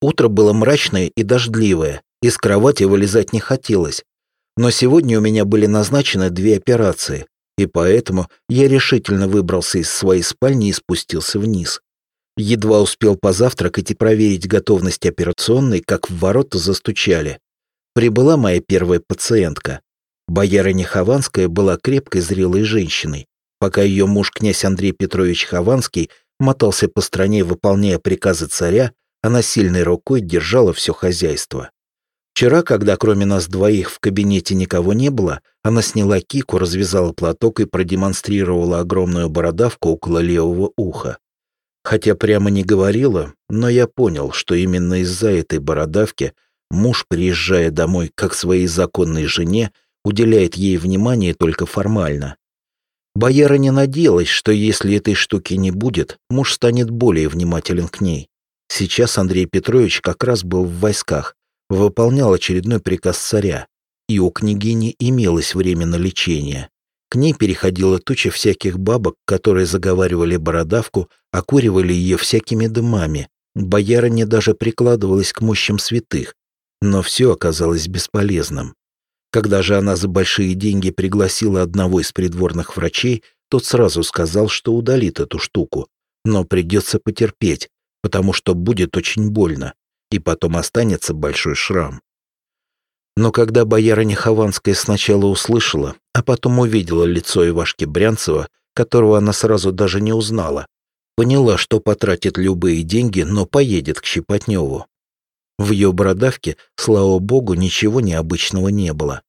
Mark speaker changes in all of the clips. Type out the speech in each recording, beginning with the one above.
Speaker 1: Утро было мрачное и дождливое, из кровати вылезать не хотелось. Но сегодня у меня были назначены две операции, и поэтому я решительно выбрался из своей спальни и спустился вниз. Едва успел позавтракать и проверить готовность операционной, как в ворота застучали. Прибыла моя первая пациентка. Боярыня Хованская была крепкой зрелой женщиной. Пока ее муж, князь Андрей Петрович Хованский, мотался по стране, выполняя приказы царя, она сильной рукой держала все хозяйство. Вчера, когда кроме нас двоих в кабинете никого не было, она сняла кику, развязала платок и продемонстрировала огромную бородавку около левого уха. Хотя прямо не говорила, но я понял, что именно из-за этой бородавки муж, приезжая домой как своей законной жене, уделяет ей внимание только формально. Бояра не надеялась, что если этой штуки не будет, муж станет более внимателен к ней. Сейчас Андрей Петрович как раз был в войсках, выполнял очередной приказ царя, и у княгини имелось время на лечение. К ней переходила туча всяких бабок, которые заговаривали бородавку, окуривали ее всякими дымами. Боярыня даже прикладывалась к мощам святых, но все оказалось бесполезным. Когда же она за большие деньги пригласила одного из придворных врачей, тот сразу сказал, что удалит эту штуку, но придется потерпеть, потому что будет очень больно и потом останется большой шрам. Но когда боярыня Хованская сначала услышала, а потом увидела лицо Ивашки Брянцева, которого она сразу даже не узнала, поняла, что потратит любые деньги, но поедет к Щепотневу. В ее бородавке, слава богу, ничего необычного не было.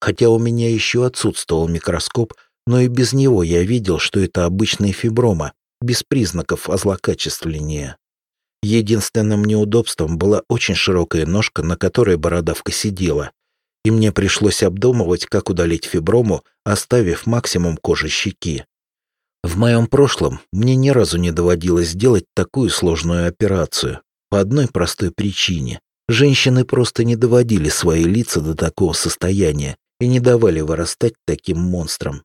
Speaker 1: Хотя у меня еще отсутствовал микроскоп, но и без него я видел, что это обычная фиброма, без признаков озлокачествления. Единственным неудобством была очень широкая ножка, на которой бородавка сидела, и мне пришлось обдумывать, как удалить фиброму, оставив максимум кожи щеки. В моем прошлом мне ни разу не доводилось делать такую сложную операцию, по одной простой причине. Женщины просто не доводили свои лица до такого состояния и не давали вырастать таким монстрам.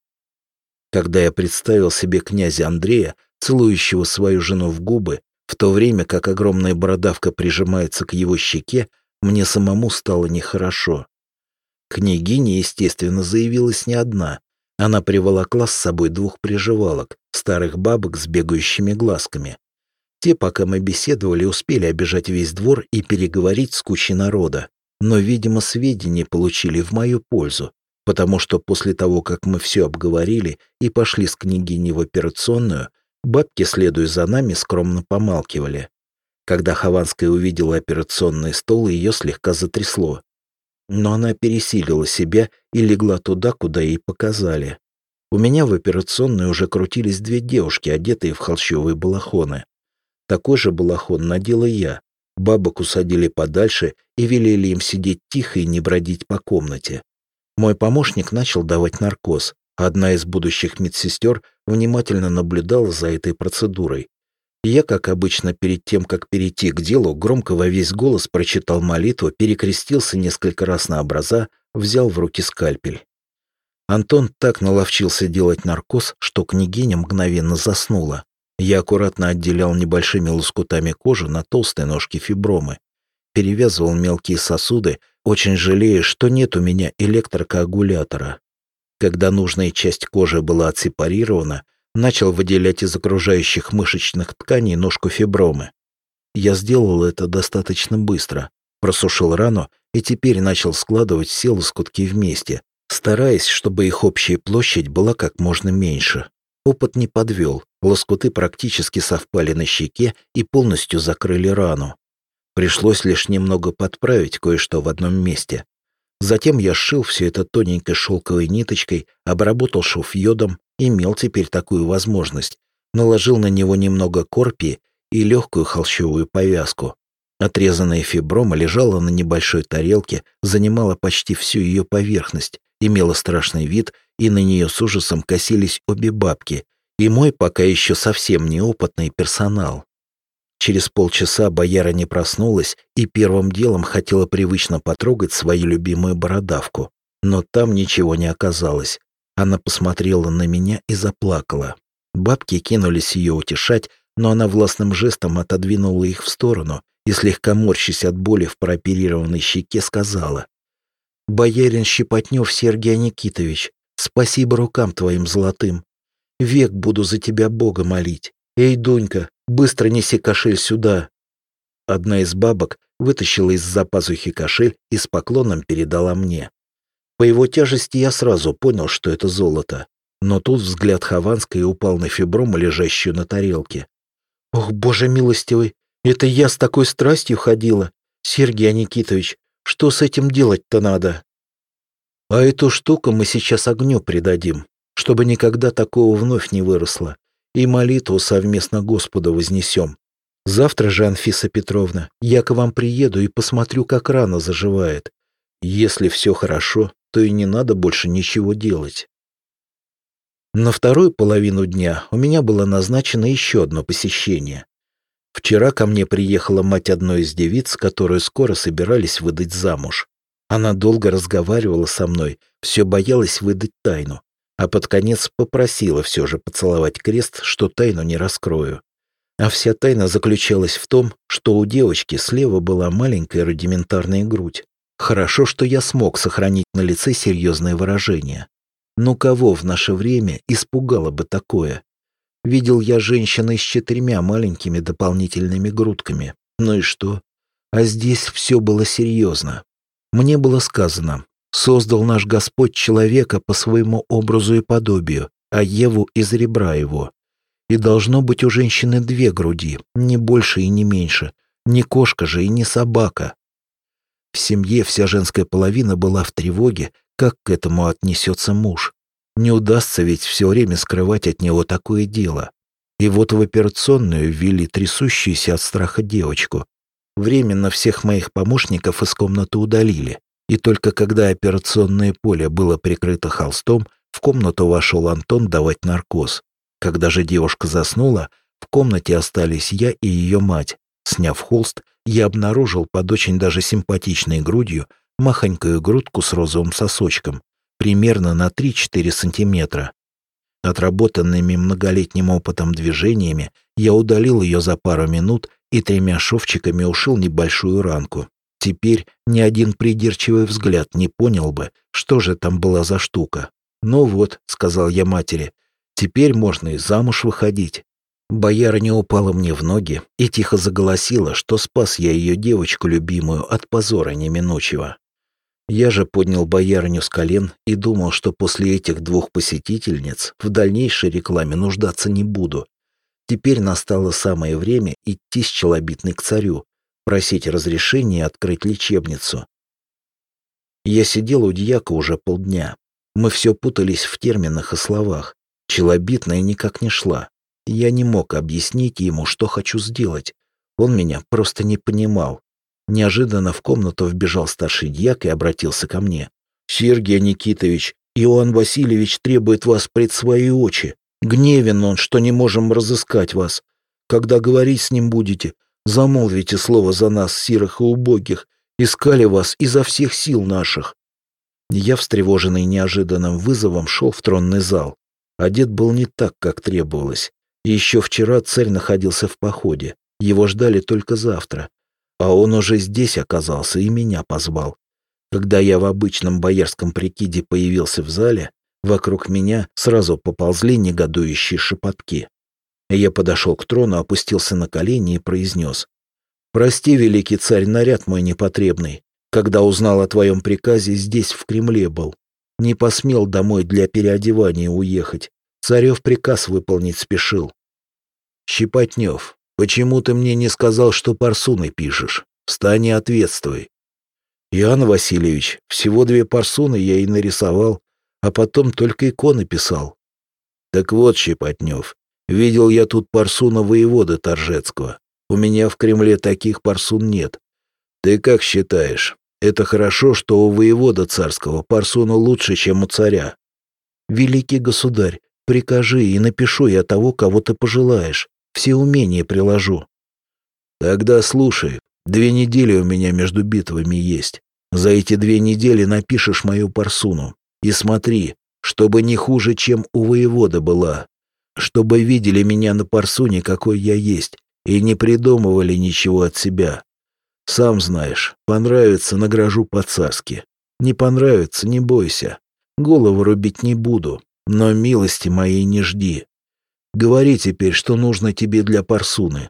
Speaker 1: Когда я представил себе князя Андрея, целующего свою жену в губы, в то время как огромная бородавка прижимается к его щеке, мне самому стало нехорошо. Княгиня, естественно, заявилась не одна. Она приволокла с собой двух приживалок, старых бабок с бегающими глазками. Те, пока мы беседовали, успели обижать весь двор и переговорить с кучей народа. Но, видимо, сведения получили в мою пользу, потому что после того, как мы все обговорили и пошли с княгиней в операционную, Бабки, следуя за нами, скромно помалкивали. Когда Хованская увидела операционный стол, ее слегка затрясло. Но она пересилила себя и легла туда, куда ей показали. У меня в операционной уже крутились две девушки, одетые в холщовые балахоны. Такой же балахон надела я. Бабок усадили подальше и велели им сидеть тихо и не бродить по комнате. Мой помощник начал давать наркоз. Одна из будущих медсестер внимательно наблюдала за этой процедурой. Я, как обычно, перед тем, как перейти к делу, громко во весь голос прочитал молитву, перекрестился несколько раз на образа, взял в руки скальпель. Антон так наловчился делать наркоз, что княгиня мгновенно заснула. Я аккуратно отделял небольшими лоскутами кожи на толстой ножке фибромы. Перевязывал мелкие сосуды, очень жалея, что нет у меня электрокоагулятора. Когда нужная часть кожи была отсепарирована, начал выделять из окружающих мышечных тканей ножку фибромы. Я сделал это достаточно быстро, просушил рану и теперь начал складывать все лоскутки вместе, стараясь, чтобы их общая площадь была как можно меньше. Опыт не подвел, лоскуты практически совпали на щеке и полностью закрыли рану. Пришлось лишь немного подправить кое-что в одном месте, Затем я сшил все это тоненькой шелковой ниточкой, обработал шов йодом, имел теперь такую возможность. Наложил на него немного корпи и легкую холщовую повязку. Отрезанная фиброма лежала на небольшой тарелке, занимала почти всю ее поверхность, имела страшный вид, и на нее с ужасом косились обе бабки, и мой пока еще совсем неопытный персонал. Через полчаса бояра не проснулась и первым делом хотела привычно потрогать свою любимую бородавку. Но там ничего не оказалось. Она посмотрела на меня и заплакала. Бабки кинулись ее утешать, но она властным жестом отодвинула их в сторону и, слегка морщась от боли в прооперированной щеке, сказала. «Боярин Щепотнев Сергей Никитович, спасибо рукам твоим золотым. Век буду за тебя Бога молить. Эй, Дунька, быстро неси кошель сюда». Одна из бабок вытащила из-за пазухи кошель и с поклоном передала мне. По его тяжести я сразу понял, что это золото. Но тут взгляд Хованской упал на фиброму, лежащую на тарелке. «Ох, боже милостивый, это я с такой страстью ходила. Сергей Никитович, что с этим делать-то надо?» «А эту штуку мы сейчас огню придадим, чтобы никогда такого вновь не выросло, и молитву совместно Господу вознесем. Завтра же, Анфиса Петровна, я к вам приеду и посмотрю, как рана заживает. Если все хорошо, то и не надо больше ничего делать. На вторую половину дня у меня было назначено еще одно посещение. Вчера ко мне приехала мать одной из девиц, которую скоро собирались выдать замуж. Она долго разговаривала со мной, все боялась выдать тайну, а под конец попросила все же поцеловать крест, что тайну не раскрою. А вся тайна заключалась в том, что у девочки слева была маленькая рудиментарная грудь. Хорошо, что я смог сохранить на лице серьезное выражение. Но кого в наше время испугало бы такое? Видел я женщины с четырьмя маленькими дополнительными грудками. Ну и что? А здесь все было серьезно. Мне было сказано, создал наш Господь человека по своему образу и подобию, а Еву из ребра его. И должно быть у женщины две груди, не больше и не меньше. Не кошка же и не собака. В семье вся женская половина была в тревоге, как к этому отнесется муж. Не удастся ведь все время скрывать от него такое дело. И вот в операционную ввели трясущуюся от страха девочку. Временно всех моих помощников из комнаты удалили. И только когда операционное поле было прикрыто холстом, в комнату вошел Антон давать наркоз. Когда же девушка заснула, в комнате остались я и ее мать. Сняв холст, я обнаружил под очень даже симпатичной грудью махонькую грудку с розовым сосочком, примерно на 3-4 сантиметра. Отработанными многолетним опытом движениями я удалил ее за пару минут и тремя шовчиками ушил небольшую ранку. Теперь ни один придирчивый взгляд не понял бы, что же там была за штука. «Ну вот», — сказал я матери, Теперь можно и замуж выходить. Боярыня упала мне в ноги и тихо заголосила, что спас я ее девочку любимую от позора неминучего. Я же поднял боярыню с колен и думал, что после этих двух посетительниц в дальнейшей рекламе нуждаться не буду. Теперь настало самое время идти с челобитной к царю, просить разрешения открыть лечебницу. Я сидел у дьяка уже полдня. Мы все путались в терминах и словах. Челобитная никак не шла. Я не мог объяснить ему, что хочу сделать. Он меня просто не понимал. Неожиданно в комнату вбежал старший дьяк и обратился ко мне. «Сергей Никитович, Иоанн Васильевич требует вас пред свои очи. Гневен он, что не можем разыскать вас. Когда говорить с ним будете, замолвите слово за нас, сирых и убогих. Искали вас изо всех сил наших». Я, встревоженный неожиданным вызовом, шел в тронный зал. Одет был не так, как требовалось. И еще вчера царь находился в походе. Его ждали только завтра. А он уже здесь оказался и меня позвал. Когда я в обычном боярском прикиде появился в зале, вокруг меня сразу поползли негодующие шепотки. Я подошел к трону, опустился на колени и произнес. «Прости, великий царь, наряд мой непотребный. Когда узнал о твоем приказе, здесь, в Кремле был. Не посмел домой для переодевания уехать. Царев приказ выполнить спешил. Щепотнев, почему ты мне не сказал, что парсуны пишешь? Встань и ответствуй. Иоанн Васильевич, всего две парсуны я и нарисовал, а потом только иконы писал. Так вот, Щепотнев, видел я тут парсуна воевода Торжецкого. У меня в Кремле таких парсун нет. Ты как считаешь, это хорошо, что у воевода царского парсуна лучше, чем у царя. Великий государь, прикажи и напишу я того, кого ты пожелаешь. Все умения приложу. Тогда слушай, две недели у меня между битвами есть. За эти две недели напишешь мою парсуну. И смотри, чтобы не хуже, чем у воевода была. Чтобы видели меня на парсуне, какой я есть, и не придумывали ничего от себя Сам знаешь, понравится, награжу по-царски. Не понравится, не бойся. Голову рубить не буду, но милости моей не жди. Говори теперь, что нужно тебе для парсуны.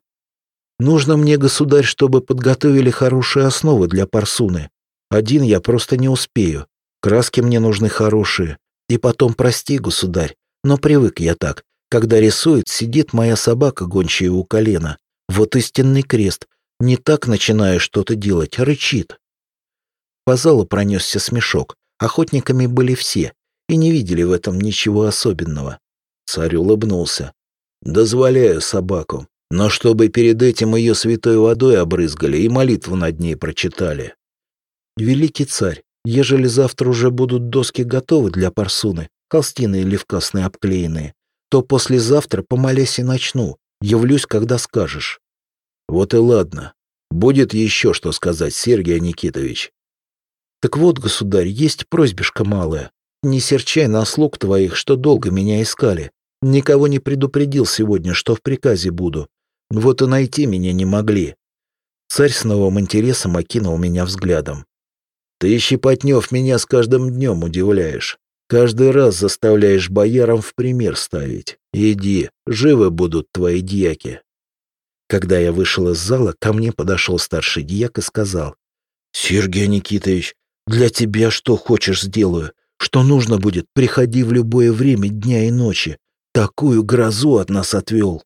Speaker 1: Нужно мне, государь, чтобы подготовили хорошие основы для парсуны. Один я просто не успею. Краски мне нужны хорошие. И потом прости, государь, но привык я так. Когда рисует, сидит моя собака гончая у колена. Вот истинный крест. Не так начинаю что-то делать, рычит. По залу пронесся смешок. Охотниками были все и не видели в этом ничего особенного. Царь улыбнулся. «Дозволяю собаку, но чтобы перед этим ее святой водой обрызгали и молитву над ней прочитали». «Великий царь, ежели завтра уже будут доски готовы для парсуны, холстины или вкасные обклеенные, то послезавтра, помолясь и начну, явлюсь, когда скажешь». «Вот и ладно. Будет еще что сказать, Сергей Никитович». «Так вот, государь, есть просьбишка малая. Не серчай на слуг твоих, что долго меня искали. Никого не предупредил сегодня, что в приказе буду. Вот и найти меня не могли». Царь с новым интересом окинул меня взглядом. «Ты, Щепотнев, меня с каждым днем удивляешь. Каждый раз заставляешь боярам в пример ставить. Иди, живы будут твои дьяки». Когда я вышел из зала, ко мне подошел старший дьяк и сказал, «Сергей Никитович, для тебя что хочешь сделаю. Что нужно будет, приходи в любое время дня и ночи. Такую грозу от нас отвел».